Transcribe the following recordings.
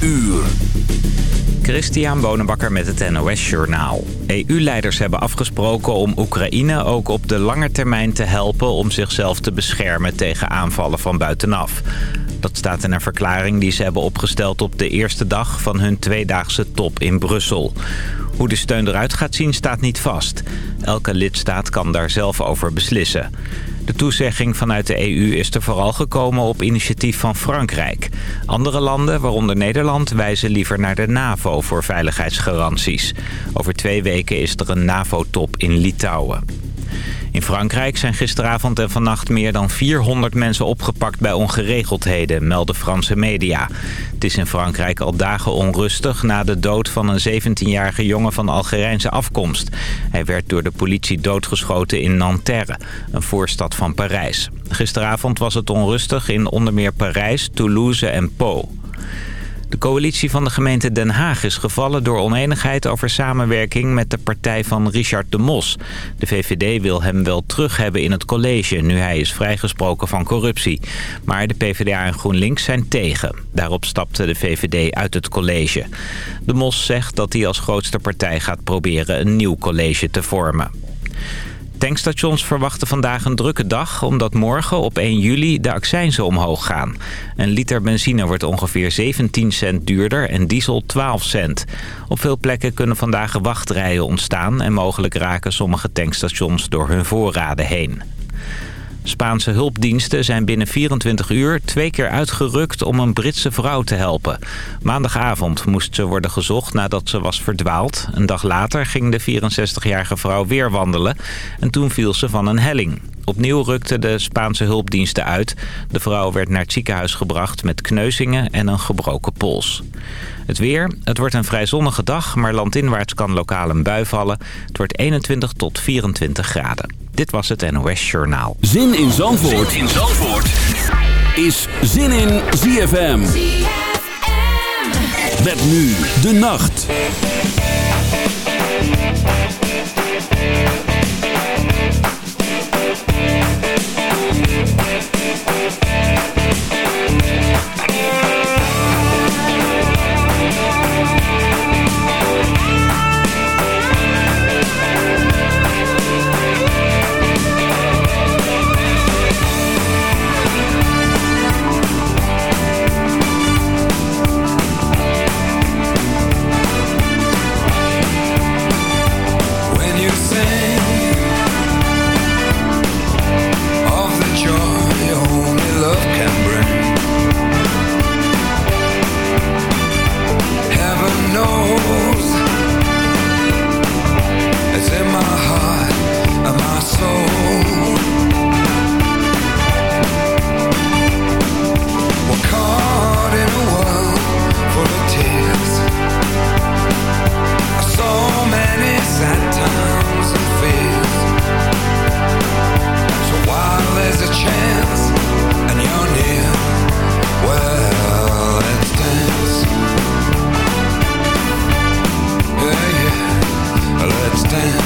uur. Christian Bonenbakker met het NOS Journaal. EU-leiders hebben afgesproken om Oekraïne ook op de lange termijn te helpen... om zichzelf te beschermen tegen aanvallen van buitenaf. Dat staat in een verklaring die ze hebben opgesteld op de eerste dag... van hun tweedaagse top in Brussel. Hoe de steun eruit gaat zien staat niet vast. Elke lidstaat kan daar zelf over beslissen. De toezegging vanuit de EU is er vooral gekomen op initiatief van Frankrijk. Andere landen, waaronder Nederland, wijzen liever naar de NAVO voor veiligheidsgaranties. Over twee weken is er een NAVO-top in Litouwen. In Frankrijk zijn gisteravond en vannacht meer dan 400 mensen opgepakt bij ongeregeldheden, melden Franse media. Het is in Frankrijk al dagen onrustig na de dood van een 17-jarige jongen van Algerijnse afkomst. Hij werd door de politie doodgeschoten in Nanterre, een voorstad van Parijs. Gisteravond was het onrustig in onder meer Parijs, Toulouse en Po. De coalitie van de gemeente Den Haag is gevallen door oneenigheid over samenwerking met de partij van Richard de Mos. De VVD wil hem wel terug hebben in het college, nu hij is vrijgesproken van corruptie. Maar de PvdA en GroenLinks zijn tegen. Daarop stapte de VVD uit het college. De Mos zegt dat hij als grootste partij gaat proberen een nieuw college te vormen. Tankstations verwachten vandaag een drukke dag... omdat morgen op 1 juli de accijnzen omhoog gaan. Een liter benzine wordt ongeveer 17 cent duurder en diesel 12 cent. Op veel plekken kunnen vandaag wachtrijen ontstaan... en mogelijk raken sommige tankstations door hun voorraden heen. Spaanse hulpdiensten zijn binnen 24 uur twee keer uitgerukt om een Britse vrouw te helpen. Maandagavond moest ze worden gezocht nadat ze was verdwaald. Een dag later ging de 64-jarige vrouw weer wandelen en toen viel ze van een helling. Opnieuw rukten de Spaanse hulpdiensten uit. De vrouw werd naar het ziekenhuis gebracht met kneuzingen en een gebroken pols. Het weer. Het wordt een vrij zonnige dag, maar landinwaarts kan lokaal een bui vallen. Het wordt 21 tot 24 graden. Dit was het NOS Journaal. Zin in Zandvoort, zin in Zandvoort. is Zin in ZFM. ZFM. Met nu de nacht. nothing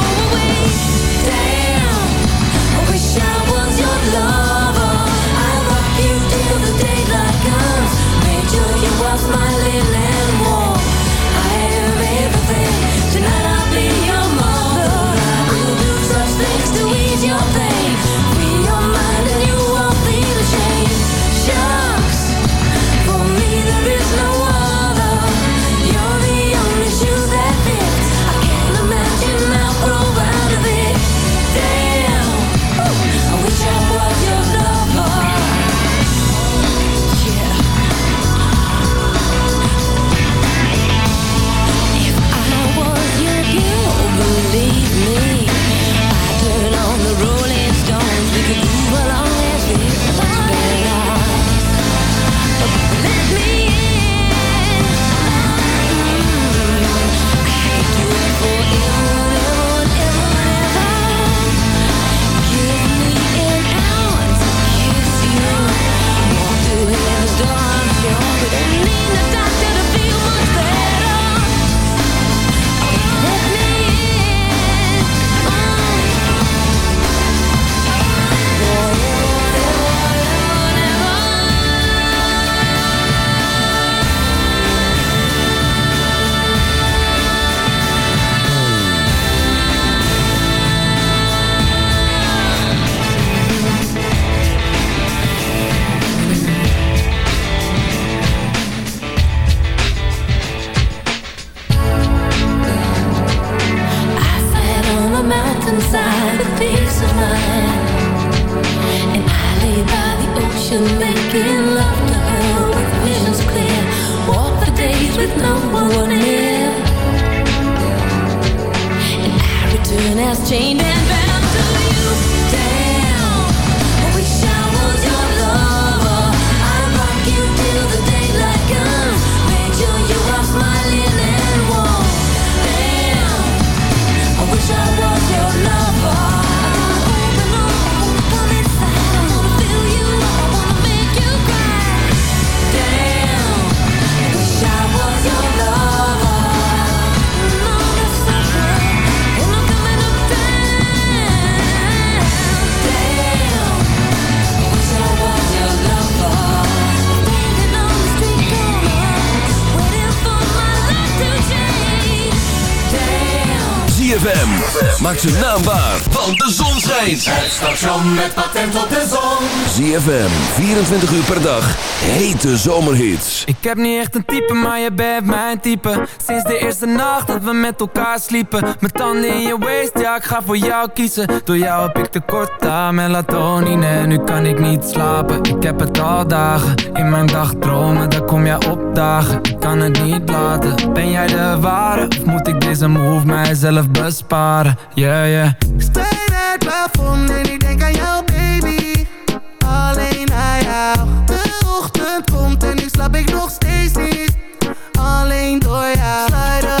peace of mind. And I lay by the ocean making love to her with visions clear. Walk the days with no one near. And I return as chained and bound. ZFM. Maak ze naambaar, want de zon schijnt. Station met patent op de zon. ZFM, 24 uur per dag, hete zomerhits. Ik heb niet echt een type, maar je bent mijn type. Sinds de eerste nacht dat we met elkaar sliepen. Met tanden in je waist, ja ik ga voor jou kiezen. Door jou heb ik tekort aan melatonine. Nu kan ik niet slapen, ik heb het al dagen. In mijn dag dromen, daar kom jij op dagen, kan het niet laten. Ben jij de ware, of moet ik deze move mijzelf besparen? Ja, ja. Ik steun het plafond en ik denk aan jou baby. Alleen aan jou. De ochtend komt en nu slaap ik nog steeds niet. Alleen door jou. Sluiten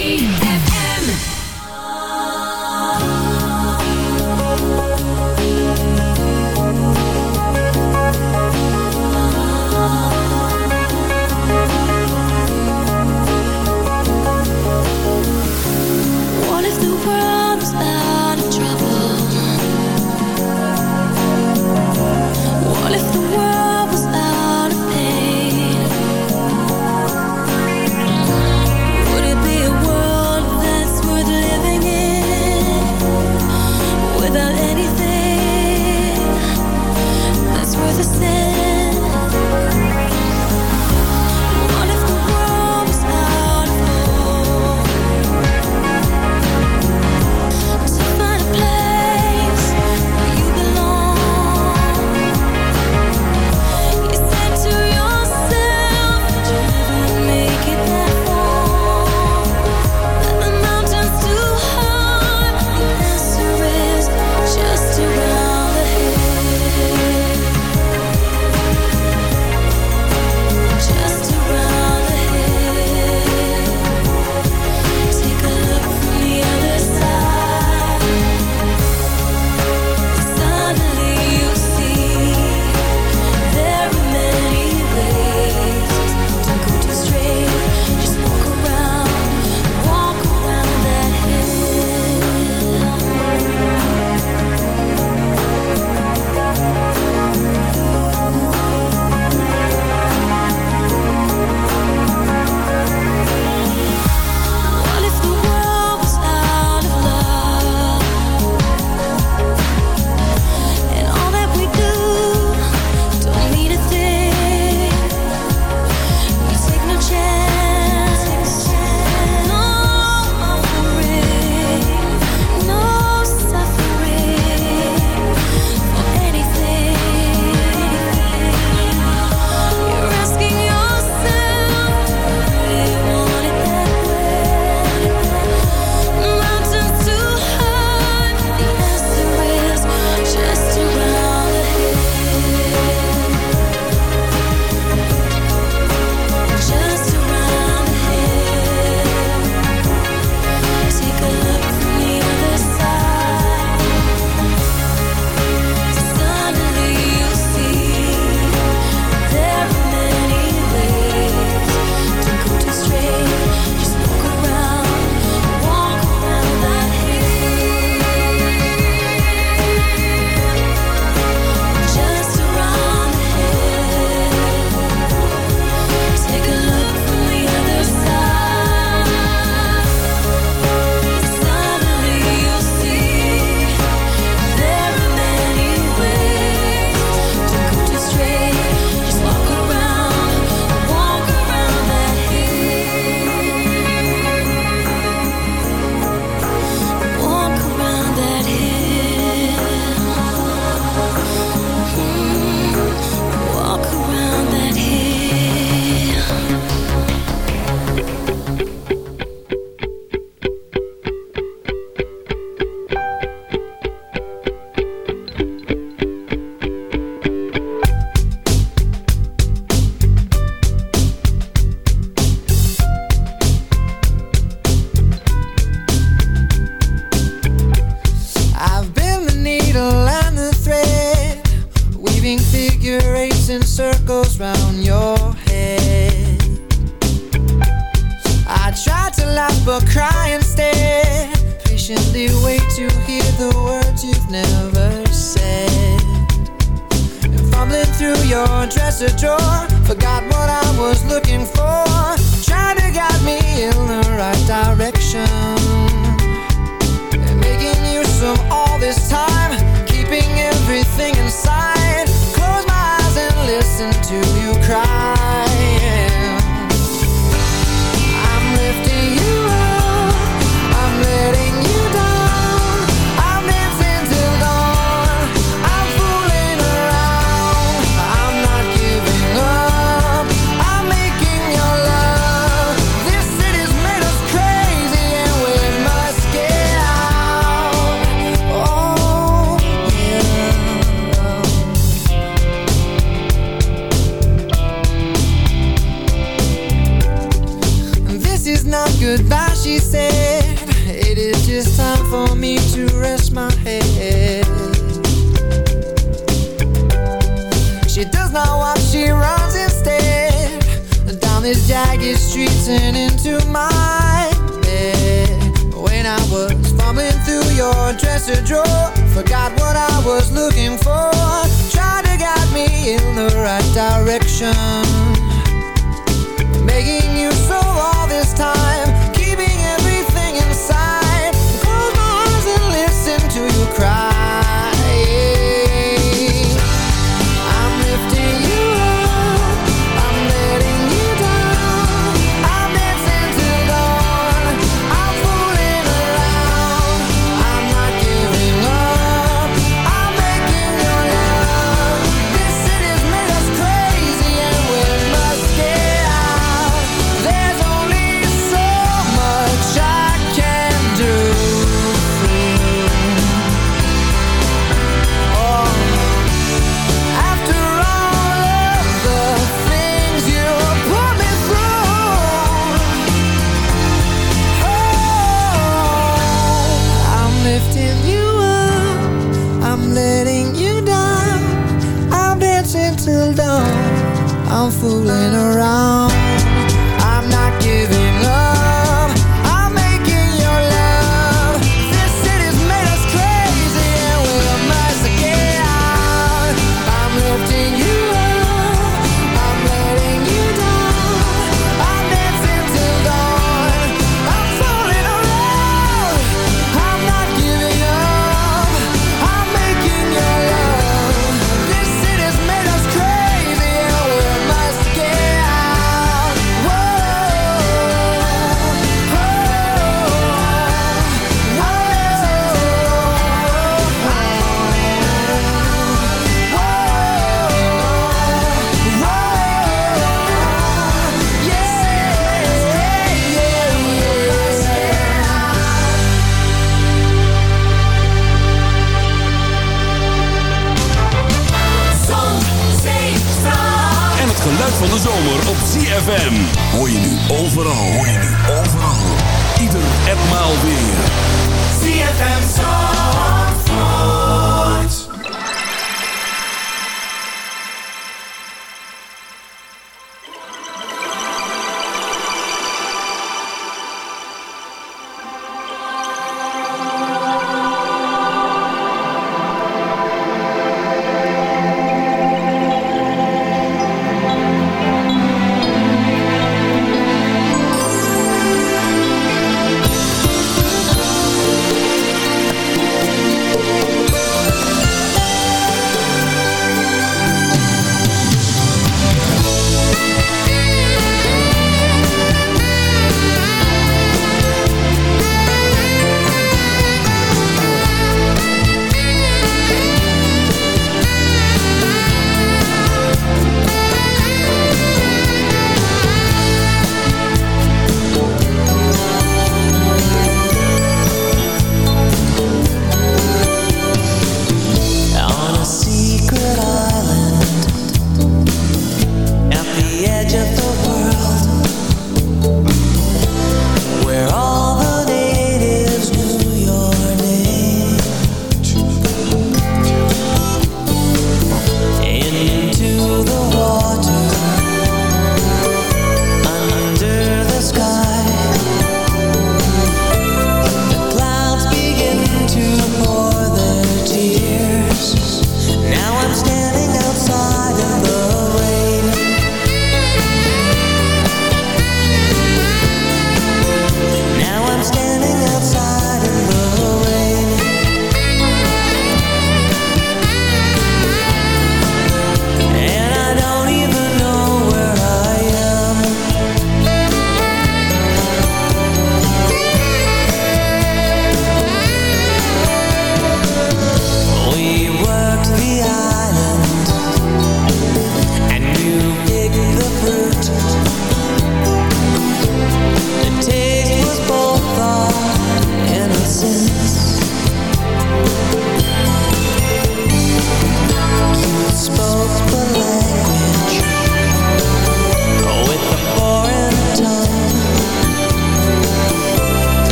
I'm fooling around, overal.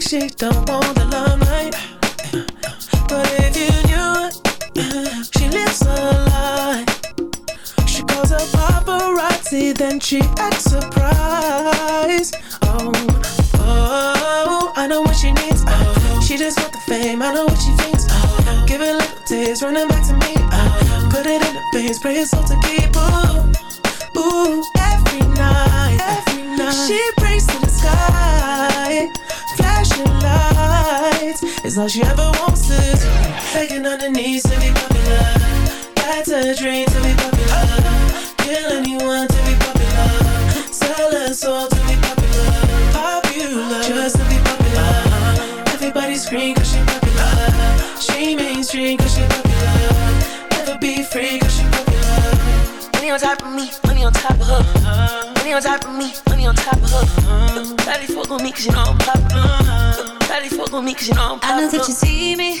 Like she don't want cause you know I'm I know that you see me.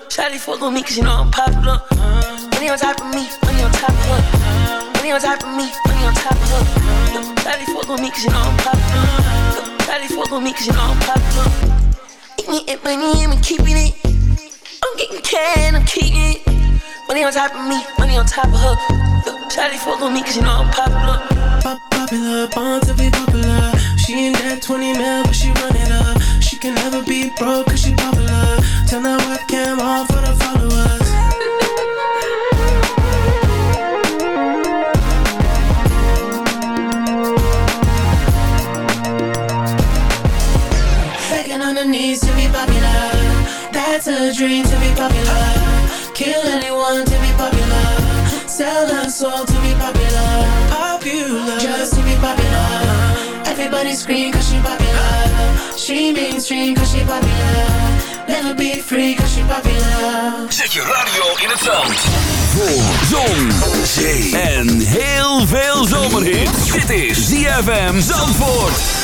Daddy fuck on me cause you know I'm popular. Money on top of me, money on top of her. Money on top of me, money on top of her. Daddy fuck on me cause you know I'm popular. Daddy fuck on me cause you know I'm popular. Ik need it money and I'm keeping it. I'm getting can, I'm keeping it. Money on top of me, money on top of her. Daddy fuck on me cause you know I'm popular. Pop popular, born to be popular. She ain't that 20 mil, but she run it up. She can never be broke cause she popular. Turn that webcam on for the followers. On her knees to be popular. That's a dream to be popular. Kill anyone to be popular. Sell her soul to be popular. Popular, just to be popular. Everybody scream cause she popular. She mainstream cause she popular. Never be free cause she popular. Zet je radio in het zand. Voor zon, zee en heel veel zomerhit. Dit is ZFM Zandvoort.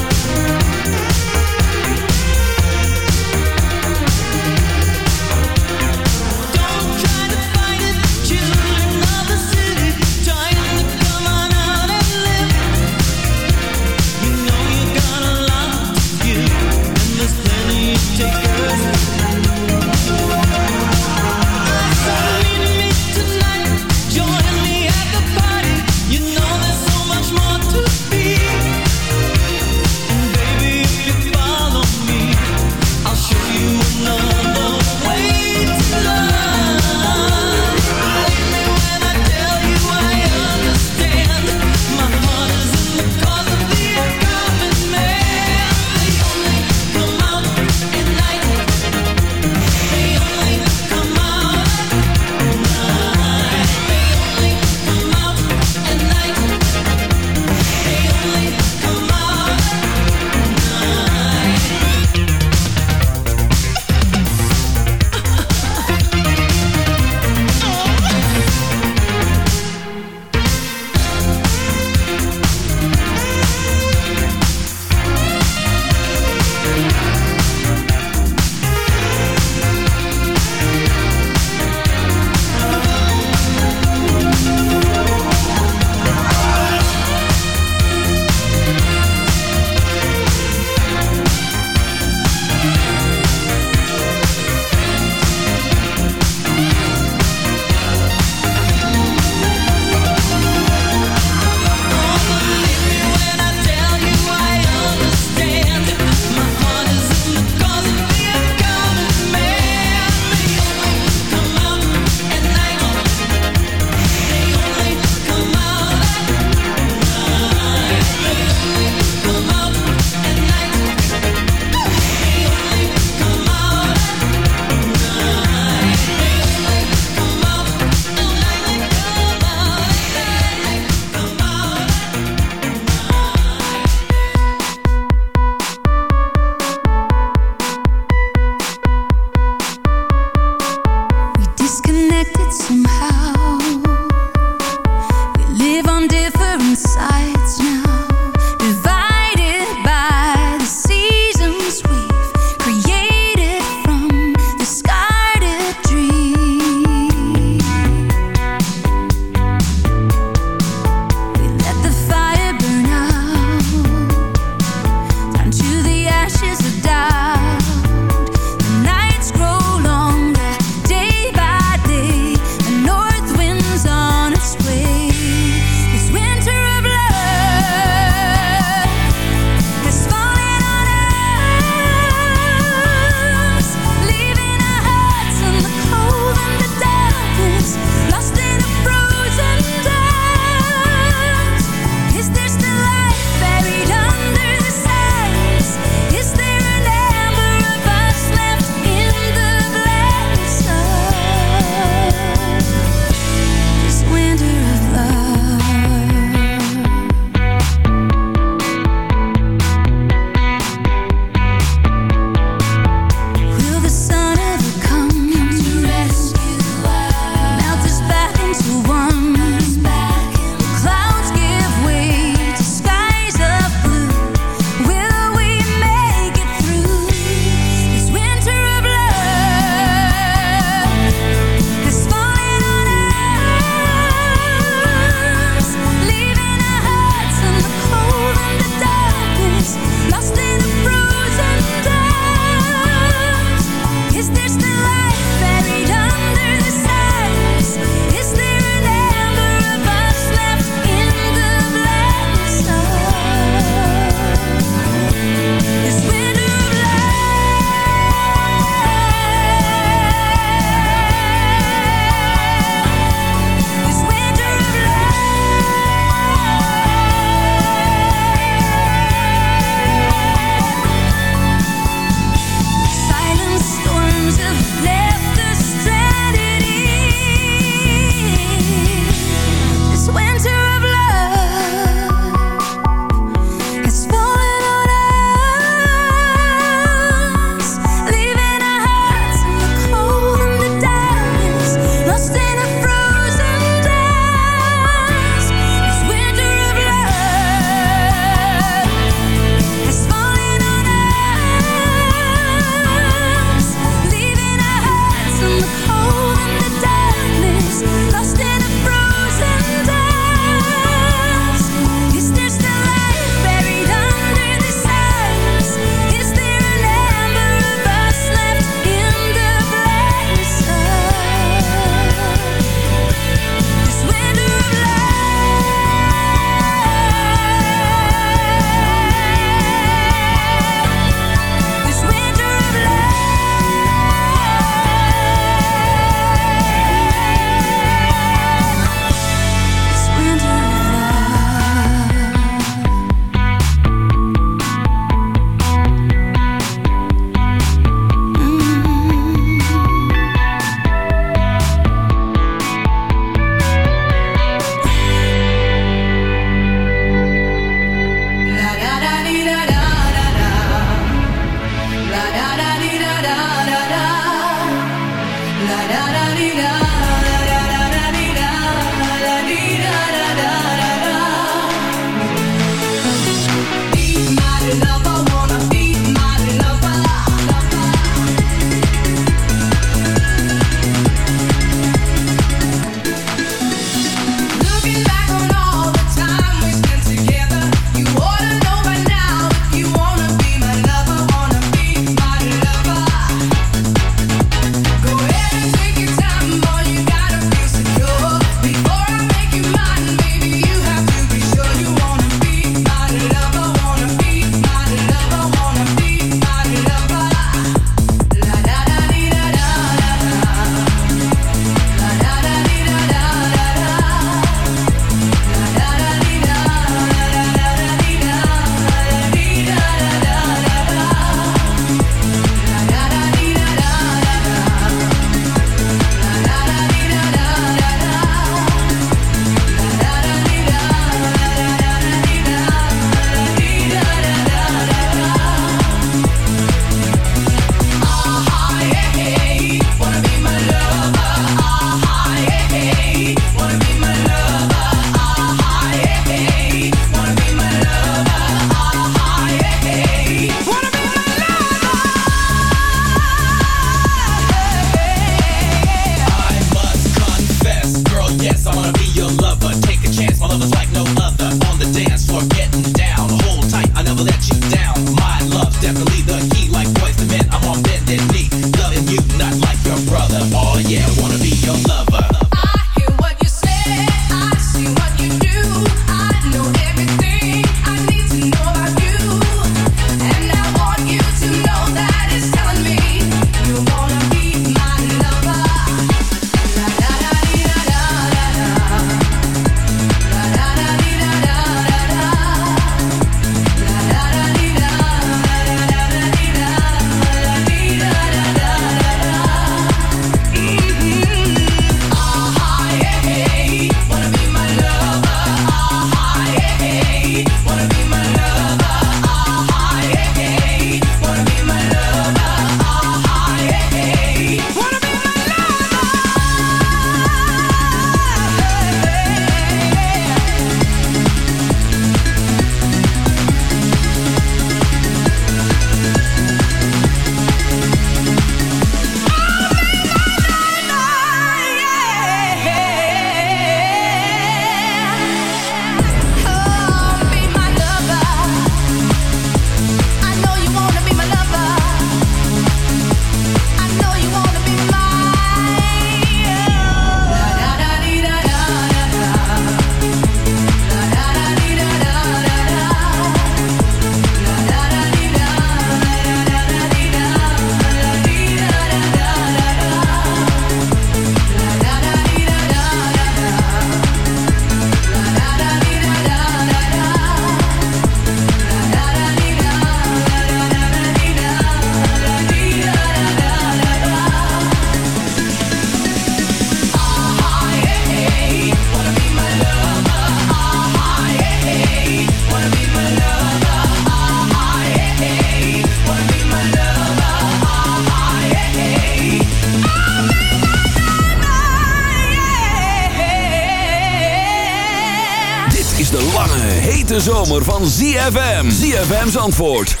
Zomer van ZFM. ZFM's antwoord. 106.9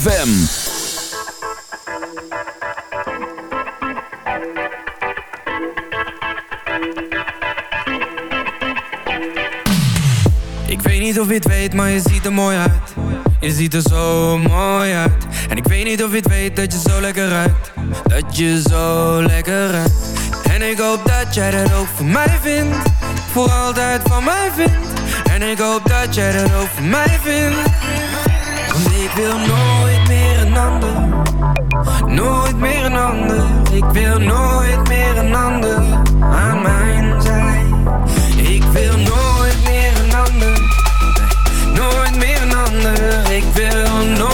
FM. Ik weet niet of je het weet, maar je ziet er mooi uit. Je ziet er zo mooi uit. En ik weet niet of je het weet dat je zo lekker ruikt. Dat je zo lekker ruikt. En ik hoop dat jij dat ook voor mij vindt. Voor altijd van mij vindt En ik hoop dat jij dat ook mij vindt. Want ik wil nooit meer een ander. Nooit meer een ander. Ik wil nooit meer een ander Aan mijn zij. Ik wil nooit meer een ander. Nooit meer een ander. Ik wil nooit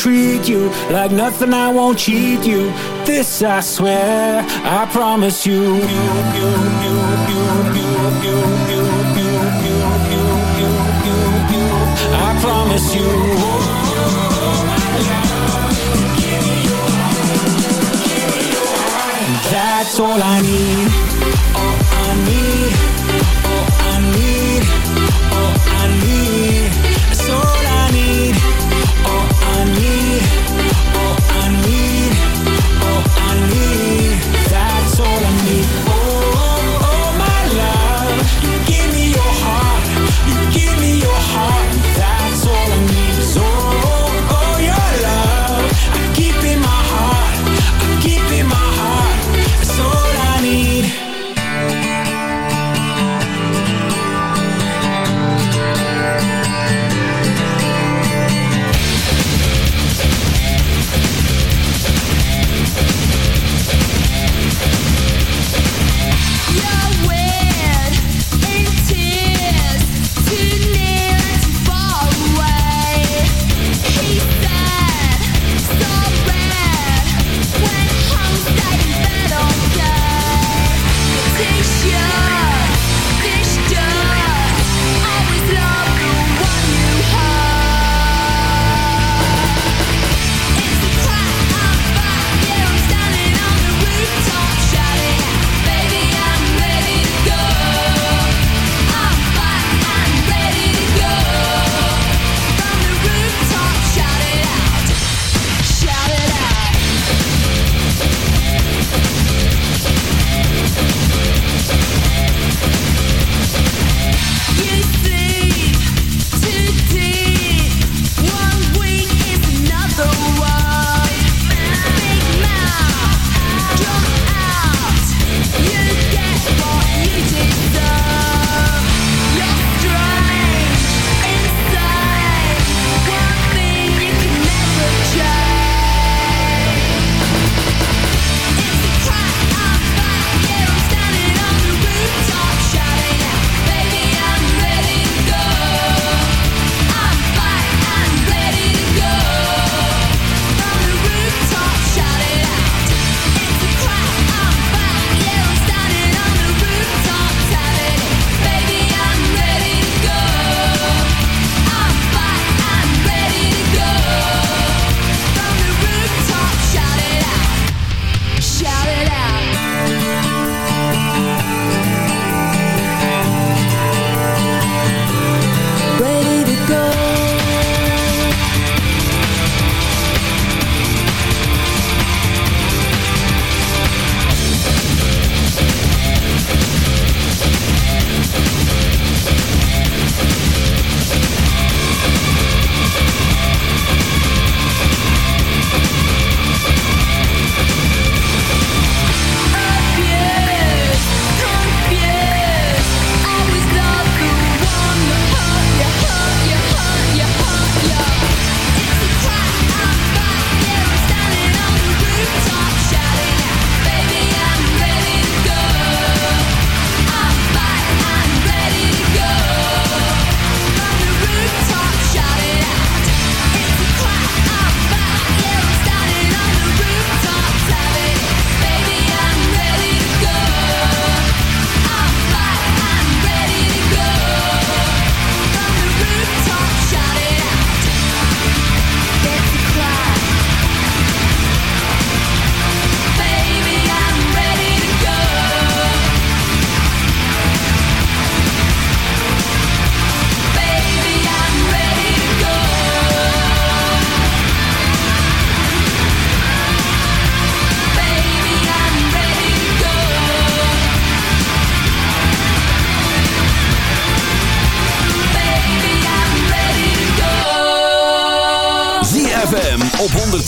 treat you like nothing, I won't cheat you. This I swear, I promise you. you, you, you, you, you, you, you. I promise you. That's all I need.